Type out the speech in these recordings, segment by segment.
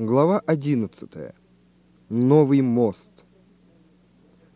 Глава 11. Новый мост.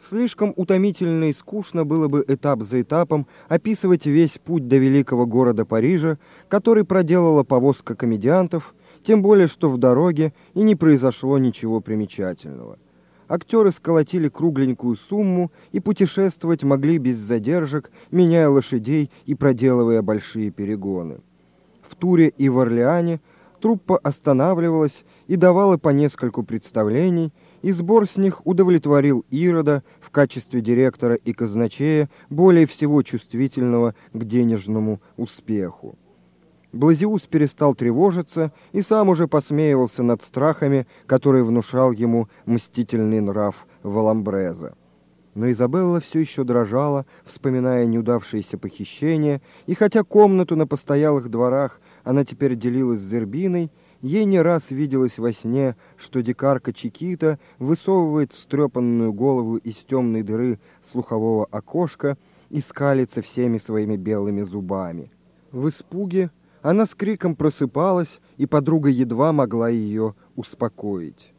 Слишком утомительно и скучно было бы этап за этапом описывать весь путь до великого города Парижа, который проделала повозка комедиантов, тем более что в дороге и не произошло ничего примечательного. Актеры сколотили кругленькую сумму и путешествовать могли без задержек, меняя лошадей и проделывая большие перегоны. В Туре и в Орлеане труппа останавливалась и давала по нескольку представлений, и сбор с них удовлетворил Ирода в качестве директора и казначея, более всего чувствительного к денежному успеху. Блазиус перестал тревожиться и сам уже посмеивался над страхами, которые внушал ему мстительный нрав Валамбреза. Но Изабелла все еще дрожала, вспоминая неудавшееся похищение, и хотя комнату на постоялых дворах она теперь делилась с Зербиной, ей не раз виделось во сне, что дикарка Чикита высовывает встрепанную голову из темной дыры слухового окошка и скалится всеми своими белыми зубами. В испуге она с криком просыпалась, и подруга едва могла ее успокоить.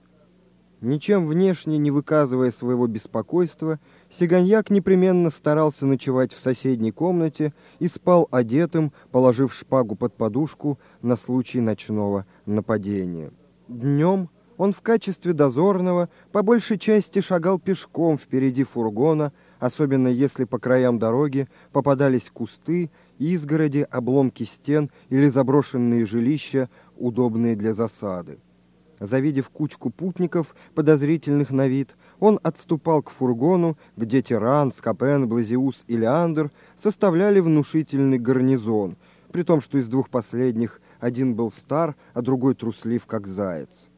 Ничем внешне не выказывая своего беспокойства, Сиганьяк непременно старался ночевать в соседней комнате и спал одетым, положив шпагу под подушку на случай ночного нападения. Днем он в качестве дозорного по большей части шагал пешком впереди фургона, особенно если по краям дороги попадались кусты, изгороди, обломки стен или заброшенные жилища, удобные для засады. Завидев кучку путников, подозрительных на вид, он отступал к фургону, где Тиран, Скопен, Блазиус и Леандр составляли внушительный гарнизон, при том, что из двух последних один был стар, а другой труслив, как заяц.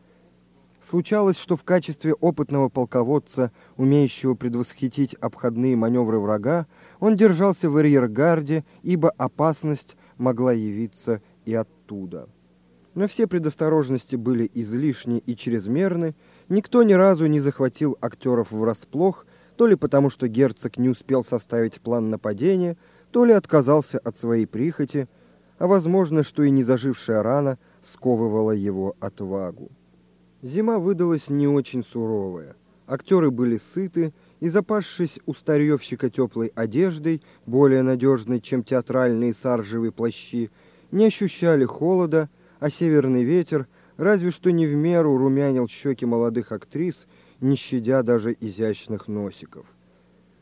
Случалось, что в качестве опытного полководца, умеющего предвосхитить обходные маневры врага, он держался в арьергарде, ибо опасность могла явиться и оттуда. Но все предосторожности были излишни и чрезмерны, никто ни разу не захватил актеров врасплох, то ли потому, что герцог не успел составить план нападения, то ли отказался от своей прихоти, а возможно, что и незажившая рана сковывала его отвагу. Зима выдалась не очень суровая. Актеры были сыты и, запасшись у старьевщика теплой одеждой, более надежной, чем театральные саржевые плащи, не ощущали холода, а северный ветер разве что не в меру румянил щеки молодых актрис, не щадя даже изящных носиков.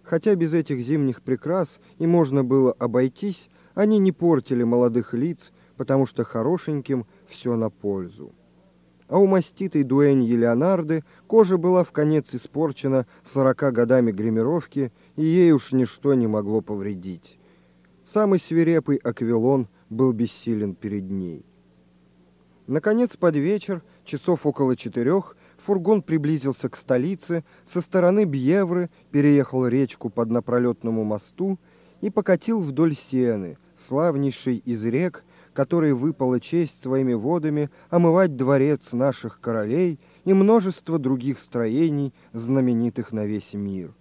Хотя без этих зимних прикрас и можно было обойтись, они не портили молодых лиц, потому что хорошеньким все на пользу а у маститой дуэньи Леонарды кожа была в конец испорчена сорока годами гримировки, и ей уж ничто не могло повредить. Самый свирепый аквилон был бессилен перед ней. Наконец, под вечер, часов около четырех, фургон приблизился к столице, со стороны Бьевры переехал речку под напролетному мосту и покатил вдоль Сены, славнейшей из рек, которой выпала честь своими водами омывать дворец наших королей и множество других строений, знаменитых на весь мир.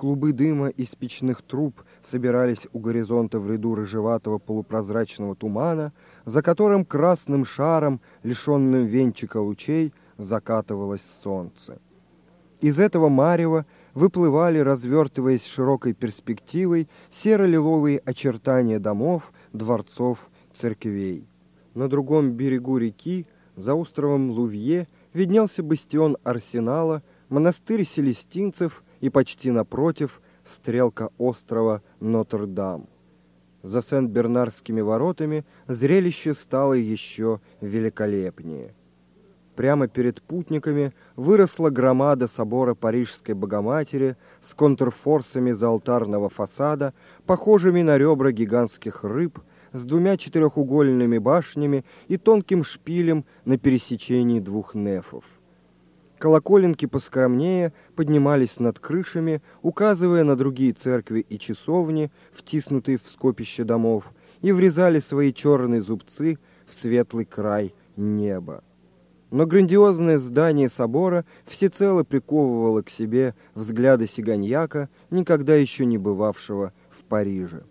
Клубы дыма из печных труб собирались у горизонта в ряду рыжеватого полупрозрачного тумана, за которым красным шаром, лишенным венчика лучей, закатывалось солнце. Из этого марева выплывали, развертываясь широкой перспективой, серо-лиловые очертания домов, дворцов церквей. На другом берегу реки, за островом Лувье, виднелся бастион Арсенала, монастырь селестинцев и почти напротив стрелка острова Нотр-Дам. За Сент-Бернарскими воротами зрелище стало еще великолепнее. Прямо перед путниками выросла громада собора Парижской Богоматери с контрфорсами алтарного фасада, похожими на ребра гигантских рыб, с двумя четырехугольными башнями и тонким шпилем на пересечении двух нефов. Колоколенки поскромнее поднимались над крышами, указывая на другие церкви и часовни, втиснутые в скопище домов, и врезали свои черные зубцы в светлый край неба. Но грандиозное здание собора всецело приковывало к себе взгляды сиганьяка, никогда еще не бывавшего в Париже.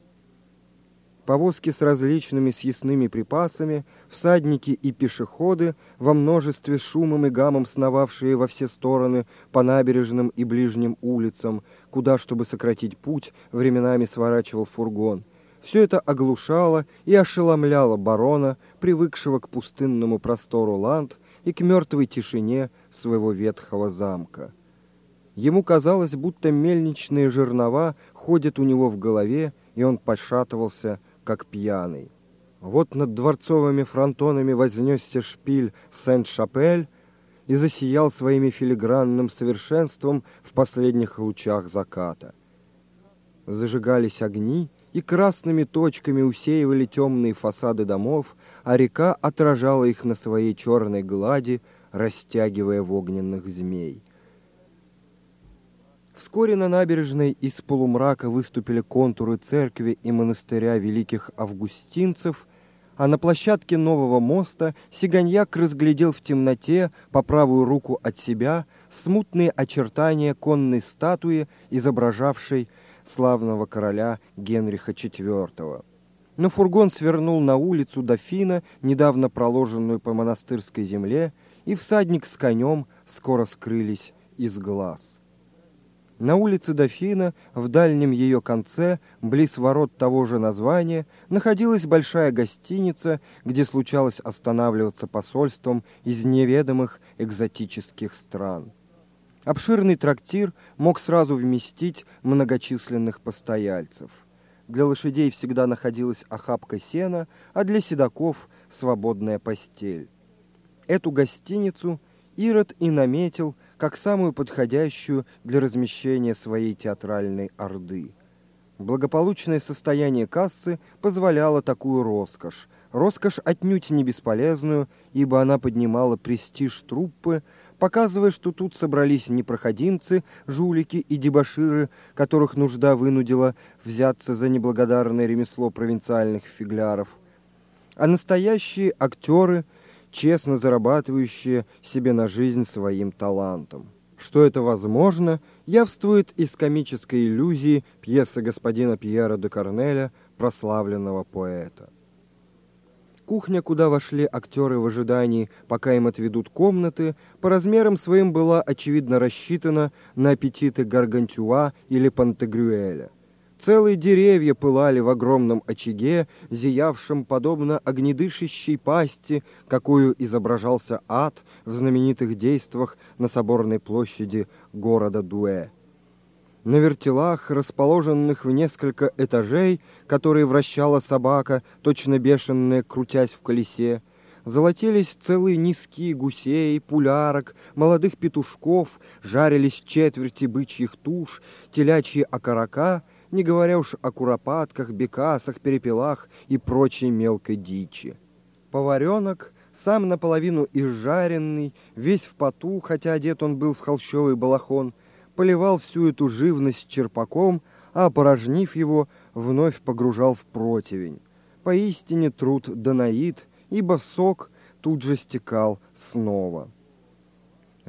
Повозки с различными съестными припасами, всадники и пешеходы, во множестве шумом и гамом сновавшие во все стороны по набережным и ближним улицам, куда, чтобы сократить путь, временами сворачивал фургон. Все это оглушало и ошеломляло барона, привыкшего к пустынному простору ланд и к мертвой тишине своего ветхого замка. Ему казалось, будто мельничные жернова ходят у него в голове, и он пошатывался, как пьяный. Вот над дворцовыми фронтонами вознесся шпиль Сент-Шапель и засиял своими филигранным совершенством в последних лучах заката. Зажигались огни, и красными точками усеивали темные фасады домов, а река отражала их на своей черной глади, растягивая в огненных змей. Вскоре на набережной из полумрака выступили контуры церкви и монастыря великих августинцев, а на площадке нового моста Сиганьяк разглядел в темноте по правую руку от себя смутные очертания конной статуи, изображавшей славного короля Генриха IV. Но фургон свернул на улицу Дофина, недавно проложенную по монастырской земле, и всадник с конем скоро скрылись из глаз. На улице Дофина, в дальнем ее конце, близ ворот того же названия, находилась большая гостиница, где случалось останавливаться посольством из неведомых экзотических стран. Обширный трактир мог сразу вместить многочисленных постояльцев. Для лошадей всегда находилась охапка сена, а для седаков – свободная постель. Эту гостиницу Ирод и наметил – как самую подходящую для размещения своей театральной орды. Благополучное состояние кассы позволяло такую роскошь. Роскошь отнюдь не бесполезную, ибо она поднимала престиж труппы, показывая, что тут собрались не проходимцы, жулики и дебоширы, которых нужда вынудила взяться за неблагодарное ремесло провинциальных фигляров, а настоящие актеры – честно зарабатывающие себе на жизнь своим талантом. Что это возможно, явствует из комической иллюзии пьесы господина Пьера де Корнеля, прославленного поэта. Кухня, куда вошли актеры в ожидании, пока им отведут комнаты, по размерам своим была, очевидно, рассчитана на аппетиты Гаргантюа или Пантегрюэля. Целые деревья пылали в огромном очаге, зиявшем подобно огнедышащей пасти, какую изображался ад в знаменитых действах на соборной площади города Дуэ. На вертелах, расположенных в несколько этажей, которые вращала собака, точно бешеная, крутясь в колесе, золотились целые низкие гусей, пулярок, молодых петушков, жарились четверти бычьих туш, телячьи окорока — не говоря уж о куропатках, бекасах, перепелах и прочей мелкой дичи. Поваренок, сам наполовину изжаренный, весь в поту, хотя одет он был в холщовый балахон, поливал всю эту живность черпаком, а, опорожнив его, вновь погружал в противень. Поистине труд Данаид, ибо сок тут же стекал снова.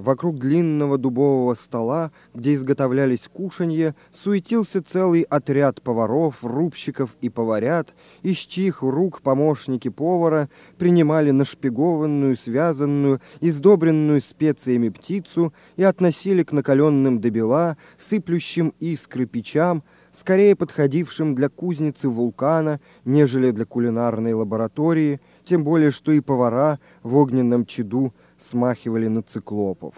Вокруг длинного дубового стола, где изготовлялись кушанье, суетился целый отряд поваров, рубщиков и поварят, из чьих рук помощники повара принимали нашпигованную, связанную, издобренную специями птицу и относили к накаленным до бела, сыплющим искры печам, скорее подходившим для кузницы вулкана, нежели для кулинарной лаборатории, тем более что и повара в огненном чаду смахивали на циклопов.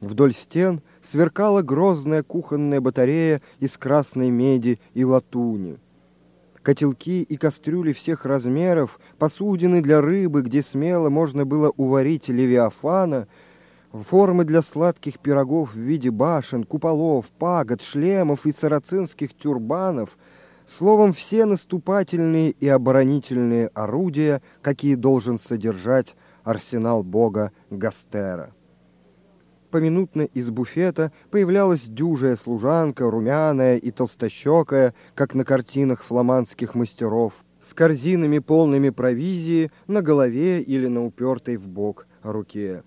Вдоль стен сверкала грозная кухонная батарея из красной меди и латуни. Котелки и кастрюли всех размеров, посудины для рыбы, где смело можно было уварить левиафана, формы для сладких пирогов в виде башен, куполов, пагод, шлемов и сарацинских тюрбанов — Словом, все наступательные и оборонительные орудия, какие должен содержать арсенал бога Гастера. Поминутно из буфета появлялась дюжая служанка, румяная и толстощекая, как на картинах фламандских мастеров, с корзинами полными провизии на голове или на упертой в бок руке.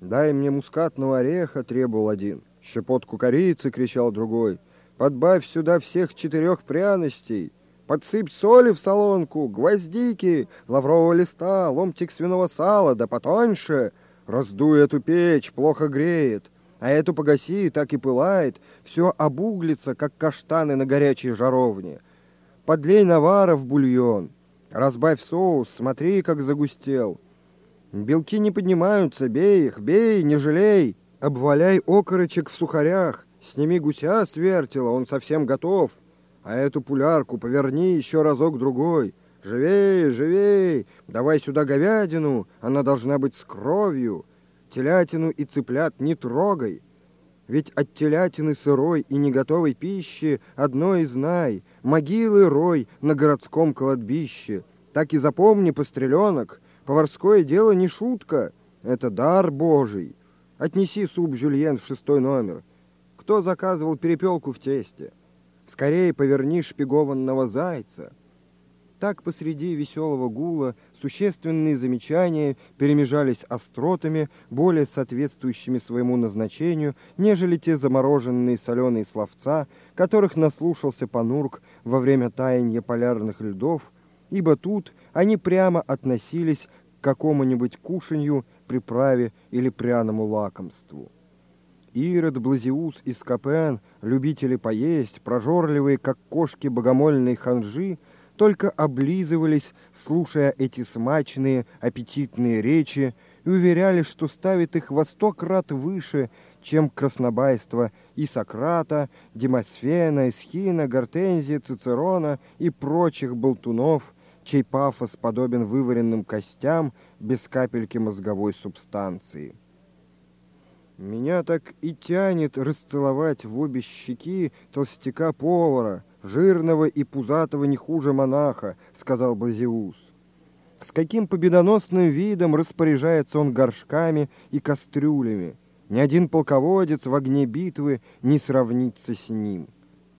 «Дай мне мускатного ореха», — требовал один. «Щепотку корицы», — кричал другой. «Подбавь сюда всех четырех пряностей». Подсыпь соли в солонку, гвоздики, лаврового листа, ломтик свиного сала, да потоньше. Раздуй эту печь, плохо греет. А эту погаси, так и пылает, все обуглится, как каштаны на горячей жаровне. Подлей навара в бульон, разбавь соус, смотри, как загустел. Белки не поднимаются, бей их, бей, не жалей. Обваляй окорочек в сухарях, сними гуся с вертела, он совсем готов. А эту пулярку поверни еще разок-другой. Живей, живей, давай сюда говядину, она должна быть с кровью. Телятину и цыплят не трогай. Ведь от телятины сырой и неготовой пищи одно и знай, могилы рой на городском кладбище. Так и запомни, постреленок, поварское дело не шутка, это дар Божий. Отнеси суп жюльен в шестой номер. Кто заказывал перепелку в тесте? Скорее поверни шпигованного зайца. Так посреди веселого гула существенные замечания перемежались остротами, более соответствующими своему назначению, нежели те замороженные соленые словца, которых наслушался Панурк во время таяния полярных льдов, ибо тут они прямо относились к какому-нибудь кушанью, приправе или пряному лакомству. Ирод, Блазиус и Скопен, любители поесть, прожорливые, как кошки богомольной ханжи, только облизывались, слушая эти смачные, аппетитные речи, и уверяли, что ставит их во сто крат выше, чем краснобайство и Сократа, Демосфена, Эсхина, Гортензия, Цицерона и прочих болтунов, чей пафос подобен вываренным костям без капельки мозговой субстанции. Меня так и тянет расцеловать в обе щеки толстяка-повара, жирного и пузатого не хуже монаха, сказал Базиус. С каким победоносным видом распоряжается он горшками и кастрюлями. Ни один полководец в огне битвы не сравнится с ним.